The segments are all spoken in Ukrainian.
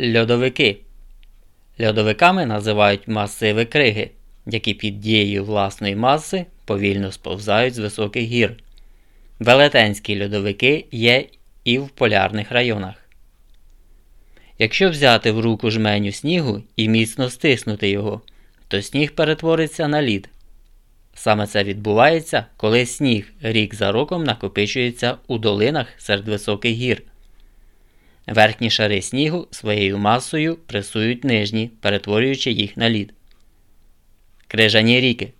Льодовики. Льодовиками називають масиви криги, які під дією власної маси повільно сповзають з високих гір. Велетенські льодовики є і в полярних районах. Якщо взяти в руку жменю снігу і міцно стиснути його, то сніг перетвориться на лід. Саме це відбувається, коли сніг рік за роком накопичується у долинах серед високих гір. Верхні шари снігу своєю масою пресують нижні, перетворюючи їх на лід. Крижані ріки.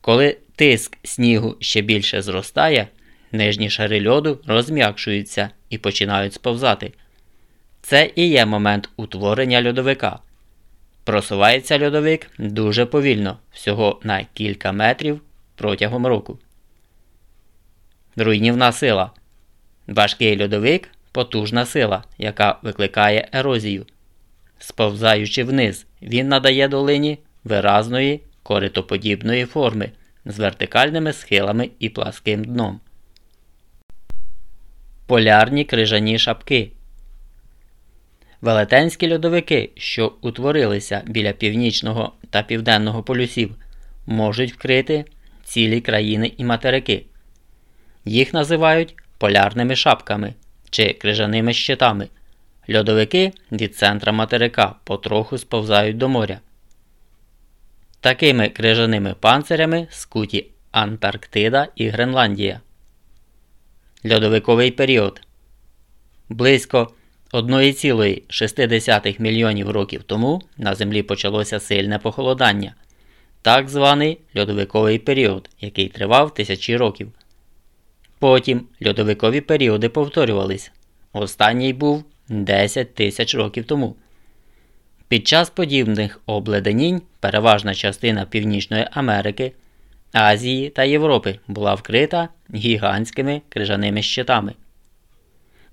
Коли тиск снігу ще більше зростає, нижні шари льоду розм'якшуються і починають сповзати. Це і є момент утворення льодовика. Просувається льодовик дуже повільно, всього на кілька метрів протягом року. Руйнівна сила. Важкий льодовик потужна сила, яка викликає ерозію. Сповзаючи вниз, він надає долині виразної коритоподібної форми з вертикальними схилами і пласким дном. Полярні крижані шапки. Велетенські льодовики, що утворилися біля північного та південного полюсів, можуть вкрити цілі країни і материки. Їх називають полярними шапками чи крижаними щитами. Льодовики від центра материка потроху сповзають до моря. Такими крижаними панцирями скуті Антарктида і Гренландія. Льодовиковий період близько 1,6 мільйонів років тому на Землі почалося сильне похолодання, так званий льодовиковий період, який тривав тисячі років. Потім льодовикові періоди повторювались. Останній був 10 тисяч років тому. Під час подібних обледенінь переважна частина Північної Америки, Азії та Європи була вкрита гігантськими крижаними щитами.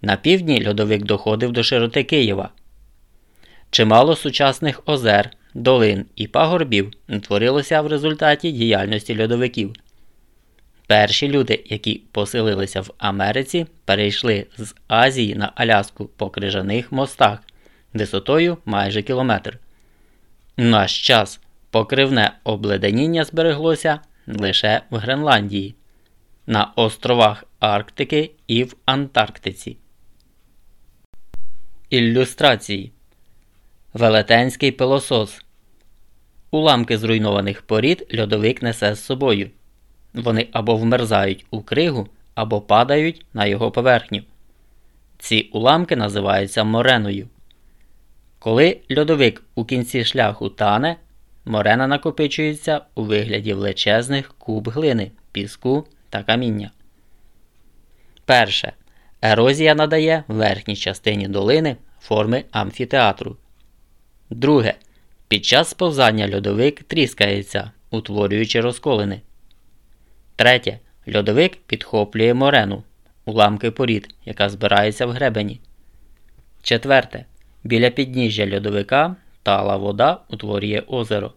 На півдні льодовик доходив до широти Києва. Чимало сучасних озер, долин і пагорбів утворилося в результаті діяльності льодовиків. Перші люди, які поселилися в Америці, перейшли з Азії на Аляску по крижаних мостах висотою майже кілометр. Наш час покривне обледеніння збереглося лише в Гренландії, на островах Арктики і в Антарктиці. Ілюстрації Велетенський пилосос Уламки зруйнованих порід льодовик несе з собою. Вони або вмерзають у кригу, або падають на його поверхню. Ці уламки називаються мореною. Коли льодовик у кінці шляху тане, морена накопичується у вигляді величезних куб глини, піску та каміння. Перше. Ерозія надає верхній частині долини форми амфітеатру. Друге. Під час сповзання льодовик тріскається, утворюючи розколини. Третє. Льодовик підхоплює морену, уламки порід, яка збирається в гребені. Четверте. Біля підніжжя льодовика тала вода утворює озеро.